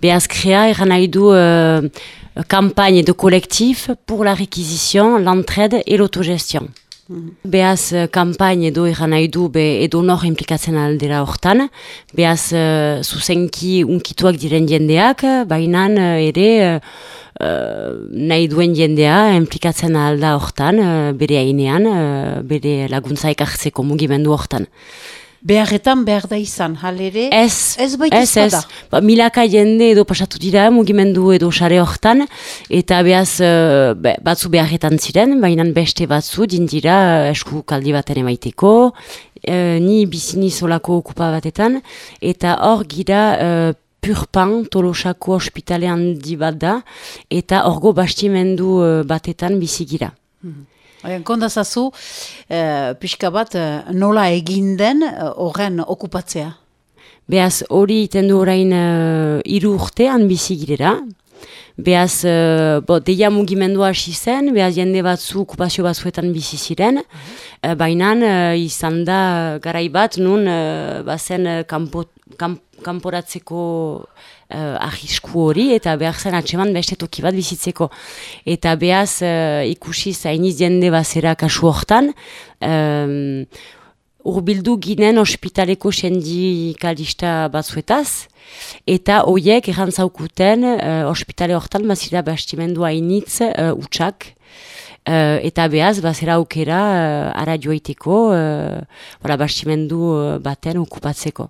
Beaz krea eran nahi du uh, campagne de collectif pour la réquisition, l'entraide et l'autogestion. Mm. Beaz, kampain edo eran nahi du be, edo nor implikatzen aldera hortan. Beaz, uh, zuzenki unkituak diren jendeak, baina ere uh, nahi duen jendea implikatzen alda hortan, uh, bere hainean, uh, bere laguntzaik hartzeko mugimendu hortan. Beharretan behar da izan, halere? Ez, ez, ez, ez. Ba, milaka jende edo pasatu dira mugimendu edo sare hortan, eta behaz uh, batzu beharretan ziren, baina beste batzu dindira esku kaldi baten emaiteko, uh, ni bizini solako okupa batetan, eta hor gira purpan tolosako ospitalean di bat da, eta orgo bastimendu uh, batetan bizigira. Mm -hmm. Kondazazu, uh, pixka bat, uh, nola egin den horren uh, okupatzea? Beaz, hori iten du orain uh, iru urtean bizigirera, Beaz, uh, bo, deia mugimendua hasi zen, beaz jende batzu, okupazio batzuetan bizi ziren, uh, baina uh, izan da garai bat nun uh, bazen uh, kampo, kamp, kanporatzeko uh, ahisku hori eta behar zen atseman beste toki bat bizitzeko. Eta behaz uh, ikusi zainiz jende bazera kasu hortan, um, urbildu ginen ospitaleko sendikalista batzuetaz, eta hoiek errantzaukuten uh, ospitale hortan bazira bastimendu hainitz uh, utxak, Uh, eta behaz, bazera aukera uh, ara joiteko, uh, bastimendu baten okupatzeko.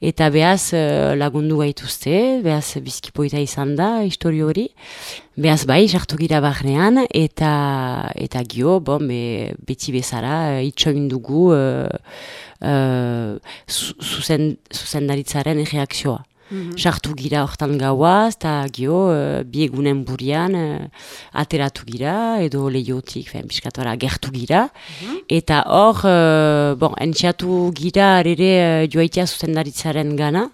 Eta behaz uh, lagundu gaituzte, behaz bizkipoita izan da, histori hori. Behaz bai, jartu gira barnean, eta, eta gio, bon, be, beti bezala, uh, itxoin dugu uh, uh, zuzen, zuzendaritzaren reakzioa. Mhm. Sartu gira hortan gauaz, eta gio, uh, biegunen burian, uh, ateratu gira, edo lehiotik, fen, biskatora, gertu gira. Mhm. Eta hor, uh, bon, entxatu gira, ere, uh, joaitea zuzendaritzaren gana,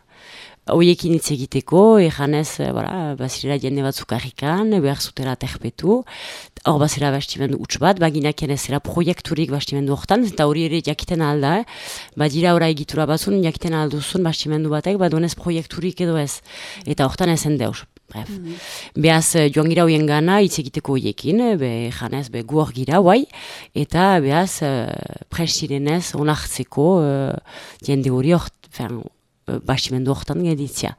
Oiekin hitz egiteko, ejanez, bara, bazirela jende batzuk harrikan, behar zutela terpetu, hor bazera bastimendu utx bat, baginak zera proiekturik bastimendu hortan, eta hori ere jakiten alda, eh? badira ora egitura batzun, jakiten alduzun bastimendu batek, badonez proiekturik edo ez, eta hortan ezen deus. Bref. Mm -hmm. Beaz, joan gira hoien gana, hitz egiteko hoiekin, be, janez, be, gu hor gira, guai, eta beaz, uh, presidenez, onartzeko, uh, jende hori hor, Bastimendu horretan geditzia.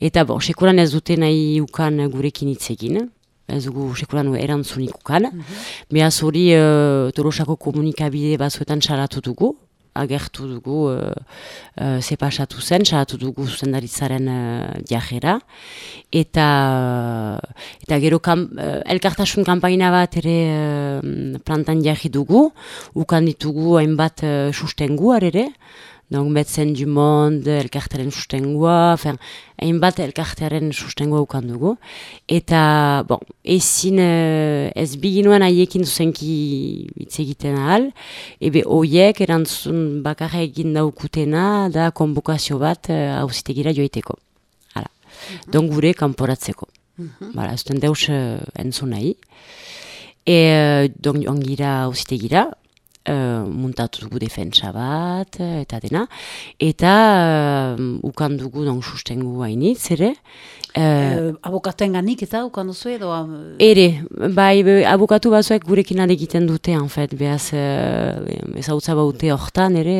Eta bo, sekuran ez dute nahi ukan gurekin hitz egin, ez dugu sekuran erantzunik ukan. Mm -hmm. Beaz hori uh, tolosako komunikabide batzuetan txalatu dugu, agertu dugu uh, uh, zepasatu zen, txalatu dugu zuzendaritzaren uh, diajera. Eta, eta gero kam, uh, elkartasun kampaina bat ere uh, plantan diaji dugu, ukan ditugu hainbat uh, sustengu ere, Donc, Metzen du Monde, elkartaren sustengua, fin, hainbat elkartaren sustengua ukan dugu. Eta, bon, ezin uh, ez biginuen haiekin zuzenki hitz egiten ahal, ebe hoiek erantzun bakarra egin daukutena da konbukazio bat hauzitegira uh, joiteko. Hala. Mm -hmm. Donc, gure kanporatzeko. Mm -hmm. Bala, ez deus uh, entzun nahi. E, donc, ongira hauzitegira, uh, muntatu dugu defentsa bat, eta dena. Eta uh, ukan dugu don sustengu hainitz, ere. Uh, abokaten ganik eta ukan duzu edo? Ere, bai, abokatu batzuek gurekin egiten dute, en fet, behaz, uh, ezautza baute hortan, ere.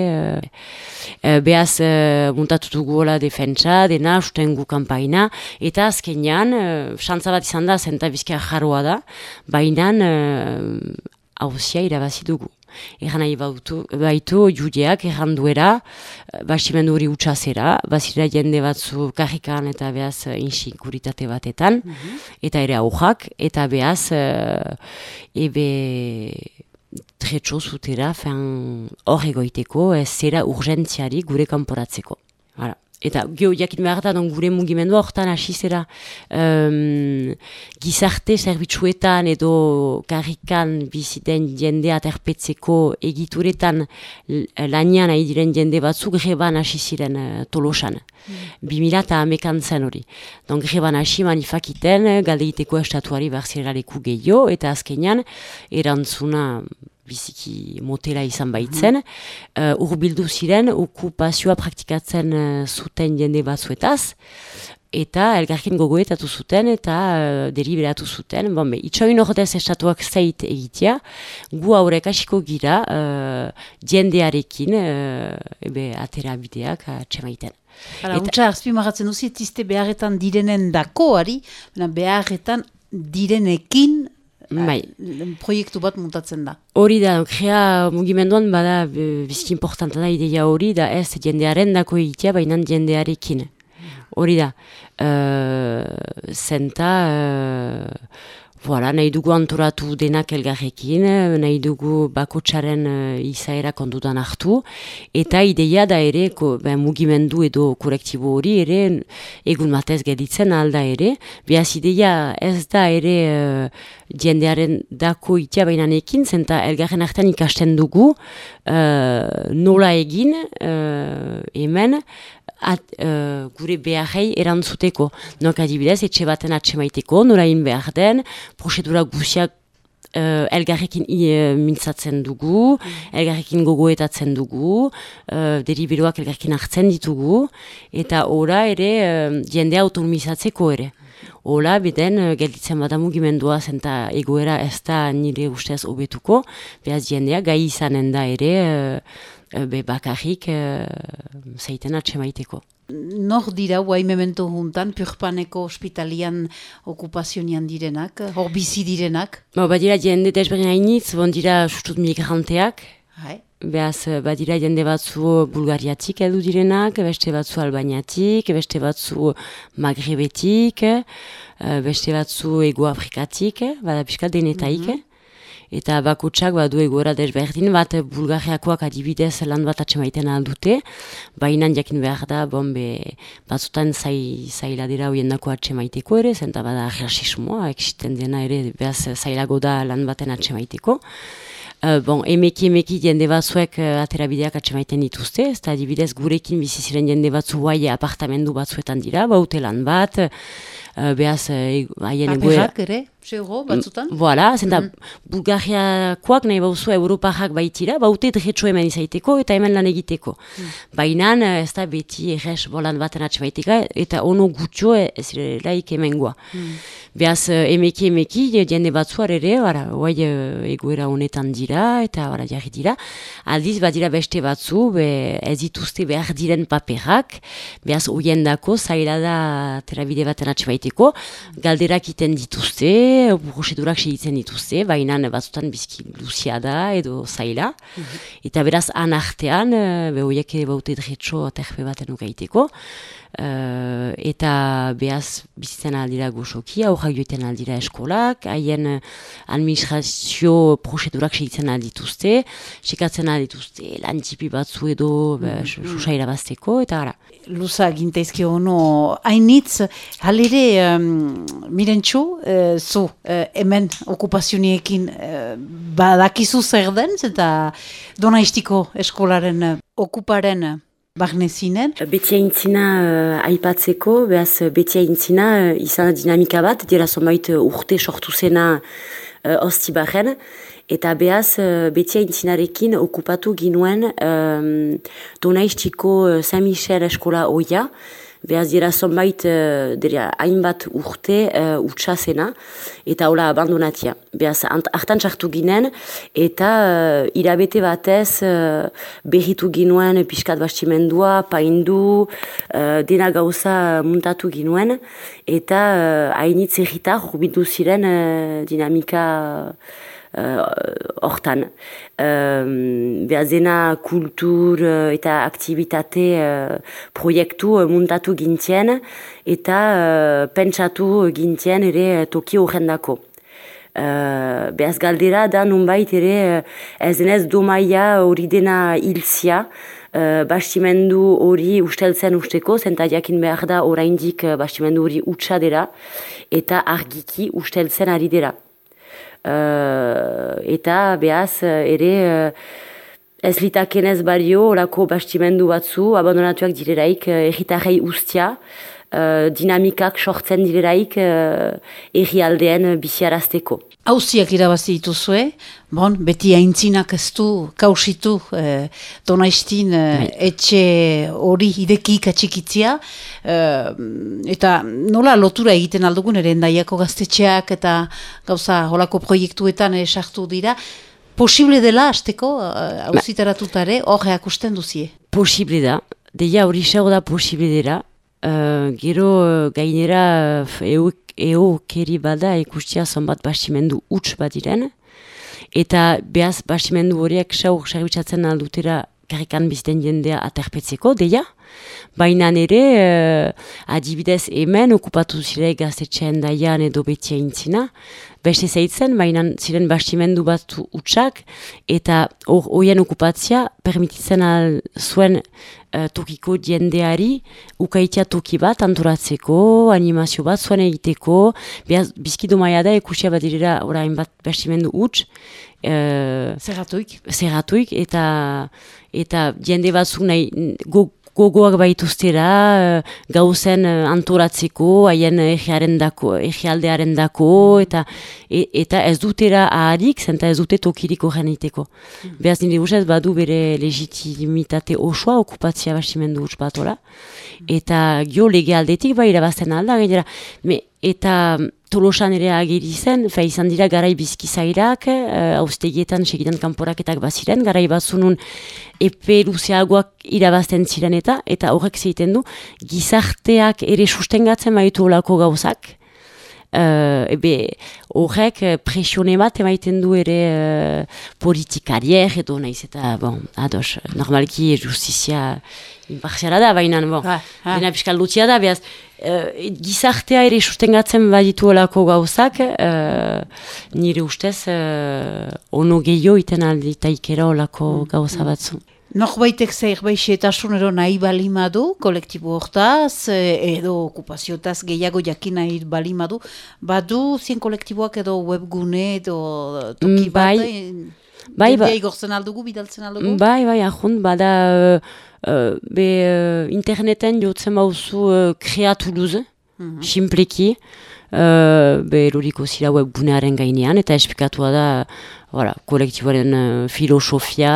Uh, behaz, uh, muntatu dugu hola defentsa, dena, sustengu kampaina, eta azkenean, uh, xantza bat izan da, zenta bizkia jarroa da, baina, uh, hausia irabazi dugu. Egan nahi baitu, baitu judeak egan duera, eh, basimendu hori utxazera, bazira jende batzu karrikan eta behaz eh, insikuritate batetan, mhm. eta ere aujak, eta behaz uh, ebe tretxo zutera, hor egoiteko, ez zera urgentziari gure kanporatzeko. Hala. Eta geho jakin behar da, gure mugimendu hortan hasi zera um, gizarte zerbitzuetan edo karrikan biziten jendea terpetzeko egituretan lanian nahi diren jende batzuk greban hasi ziren uh, tolosan. Mm. Eta amekan zen hori. Don greban hasi manifakiten galdeiteko estatuari behar gehiago eta azkenean erantzuna biziki motela izan baitzen, uh, urbildu ziren okupazioa praktikatzen uh, zuten jende batzuetaz, eta elgarkin gogoetatu zuten eta uh, deliberatu zuten. Bon, be, itxoin horretaz estatuak zait egitea, gu haurek asiko gira uh, jendearekin uh, ebe atera bideak atxemaiten. Hala, eta, untsa, arzpi marratzen duzi, tizte beharretan direnen dakoari, beharretan direnekin Bai. proiektu bat mutatzen da. Hori da, krea mugimenduan bada bizki importanta da ideia hori da ez jendearen dako egitea baina jendearekin hori da. Uh, zenta, uh, voilà, nahi dugu antoratu denak elgarrekin, nahi dugu bakotxaren uh, izaera kondutan hartu, eta ideia da ere, ko, ben, mugimendu edo kolektibo hori ere, egun batez geditzen alda ere, behaz ideia ez da ere uh, jendearen dako itea bainanekin, zenta elgarren artean ikasten dugu, nola egin, uh, hemen, at, uh, gure beharrei erantzuteko. Nok adibidez, etxe baten atxemaiteko, norain behar den, prosedura guziak uh, elgarrekin uh, mintzatzen dugu, mm. elgarrekin gogoetatzen dugu, uh, deriberoak elgarrekin hartzen ditugu, eta ora ere uh, jende autonomizatzeko ere. Ola, beden, gelditzen bada mugimendua zenta egoera ez da nire ustez obetuko, behaz jendea gai izanen da ere, Eh, be bakarrik uh, zeiten atxemaiteko. Nor dira guai memento juntan, purpaneko ospitalian okupazionian direnak, hor bizi direnak? Ba, badira jende desberdin hainitz, bon dira sustut migranteak. Hai. Beaz, eh, badira jende batzu bulgariatik edu direnak, beste batzu albaniatik, beste batzu magrebetik, beste batzu ego afrikatik, bada pixka denetaik. Mm eta bakutsak badu egoera desberdin bat bulgariakoak adibidez lan bat atxemaiten aldute, baina jakin behar da, bombe, batzutan zai, zaila dira hoien dako atxemaiteko ere, zenta bada rasismoa, eksisten dena ere, behaz zailago da lan baten atxemaiteko. Uh, bon, emeki emeki jende batzuek uh, aterabideak atxemaiten dituzte, ez da adibidez gurekin biziziren jende batzu guai apartamendu batzuetan dira, baute lan bat, uh, behaz haien uh, egoera... ere? Seuro, batzutan? Voilà, zenta, mm Bulgariakoak nahi bauzu Europajak baitira, baute dretxo hemen izaiteko eta hemen lan egiteko. Mm. Baina ez da beti errez bolan baten atxemaitika eta ono gutxo ez laik hemen goa. Mm. Beaz, emeki emeki, jende batzuar ere, bara, oai egoera honetan dira eta bara, jarri dira. Aldiz, badira beste batzu, be, ez dituzte behar diren paperak, beaz, oien dako, zaila da terabide baten atxemaiteko, galderak iten dituzte, prozedurak segitzen dituzte, baina batzutan bizki luzia da edo zaila. Mhm. Eta beraz, anartean, eh, behoiek ere baute dretxo terpe baten ukaiteko. Uh, eta behaz bizitzen aldira goxoki, aurrak joiten aldira eskolak, haien uh, administrazio prozedurak segitzen aldituzte, sekatzen aldituzte lantzipi batzu edo mm -hmm. susaira bazteko, eta gara. Luza gintaizke ono, hainitz, halire, um, mirentxo, uh, zu, uh, hemen okupazioniekin uh, badakizu zer den, eta dona istiko eskolaren okuparen Barnezinen? Betia intzina uh, aipatzeko, behaz betia intzina uh, izan dinamika bat, dira zonbait uh, urte sortu zena uh, osti barren, eta behaz uh, betia intzinarekin okupatu ginuen um, donaistiko uh, Saint Michel eskola oia, behaz dira zonbait, uh, dira hainbat urte uh, utxasena, eta hola abandonatia. Behaz, hartan txartu ginen, eta uh, irabete batez uh, berritu ginuen piskat bastimendua, paindu, uh, dena gauza muntatu ginuen, eta uh, hainitz erritar, ziren uh, dinamika hortan. Uh, Beazena kultur uh, eta aktivitate uh, proiektu uh, muntatu gintzen eta uh, pentsatu gintzen ere toki horrendako. Uh, Beaz galdera da nunbait ere ez denez domaia hori dena hilzia, Uh, bastimendu hori usteltzen usteko, zenta jakin behar da oraindik bastimendu hori utxa dira, eta argiki usteltzen ari dira. Uh, eta behaz ere uh, ez litakenez bario orako bastimendu batzu abandonatuak direraik uh, erritarrei ustia uh, dinamikak sortzen direlaik uh, errialdeen biziarazteko. Hauziak irabazi dituzue, bon, beti haintzinak ez du, kausitu, eh, donaistin eh, etxe hori ideki katxikitzia, eh, eta nola lotura egiten aldugun ere endaiako gaztetxeak eta gauza holako proiektuetan esartu dira, posible dela azteko hauzitaratutare ba. horreak usten duzie? Posible da, deia hori da posible dira, uh, gero gainera uh, eo keri bada ikustia zonbat basimendu huts bat diren, eta behaz basimendu horiek saur sarritzatzen aldutera karrikan bizten jendea aterpetzeko, deia, baina nire uh, adibidez hemen okupatu zire gaztetxean daian edo betia intzina, beste zeitzen, baina ziren bastimendu bat utxak, eta horien okupatzia permititzen al zuen uh, tokiko jendeari ukaitia toki bat anturatzeko, animazio bat zuen egiteko, behaz bizkido maia da ekusia bat direra orain bat bastimendu utx, uh, Zerratuik. Zerratuik, eta, eta jende batzuk nahi, go, gogoak baituztera uh, gauzen uh, antolatzeko, haien egiaren dako, egialdearen dako, eta, e, eta ez dutera aharik, zenta ez dute tokirik horren iteko. Mm. Beaz nire guzet badu bere legitimitate osoa okupatzia basimendu utz batola, eta gio lege aldetik bai irabazten alda, gainera, me, eta Tolosan ere ageri zen, fe izan dira garai bizkizairak, haustegietan uh, segidan kanporaketak baziren, garai batzunun epe luzeagoak irabazten ziren eta, eta horrek zeiten du, gizarteak ere sustengatzen baitu olako gauzak, uh, ebe horrek presione bat emaiten du ere uh, politikarier edo naiz eta, bon, ados, normalki justizia imparziala da, baina, bon, ha, ha. dena da, behaz, uh, gizartea ere sustengatzen baditu olako gauzak, uh, nire ustez, uh, ono gehiago iten alditaikera olako mm. gauza batzu. Norbaitek zeir baixetasunero nahi balimadu, kolektibo hortaz, edo okupaziotaz gehiago jakin nahi balimadu, badu zien kolektiboak edo webgune edo toki bai, bat, bai, bai, igortzen aldugu, bidaltzen aldugu? Bai, bai, ahun, bada... Uh, be uh, interneten jotzen bauzu uh, kreatu luz, mm -hmm. uh, be loriko zira webgunearen gainean, eta espikatua da voilà, kolektiboaren uh, filosofia,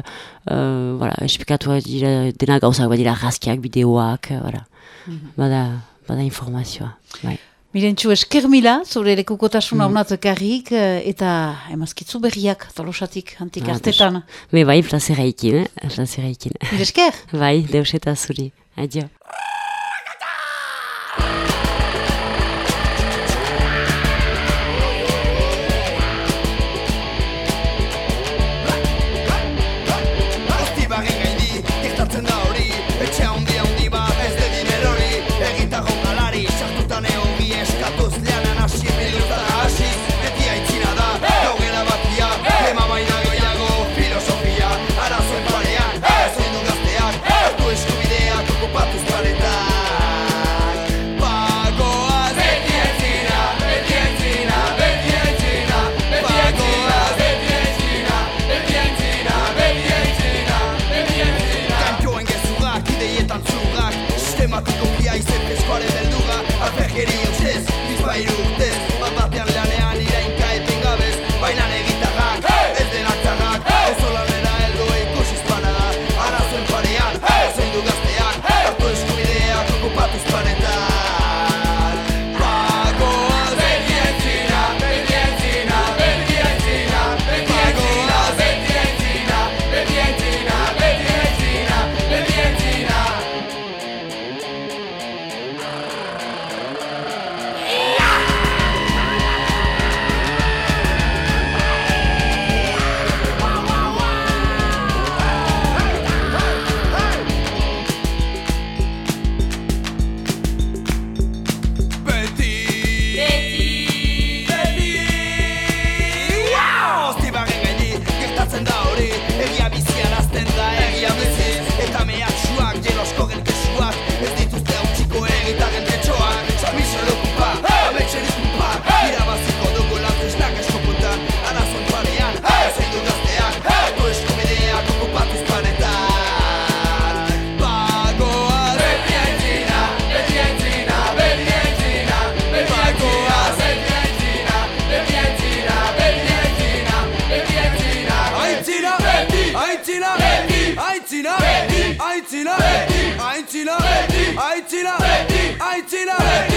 uh, voilà, espikatua dira, dena gauzak badira raskiak, bideoak, voilà. mm -hmm. bada, bada informazioa. Bai. Mirentxu esker mila, zure lekukotasun mm. karrik, eta emazkitzu berriak, tolosatik, antik artetan. Be bai, plazera ikin, eh? plazera ikin. Esker? Bai, deus eta zuri. Adio. Batik ongia izetez Koare Haïti là. Haïti. Là.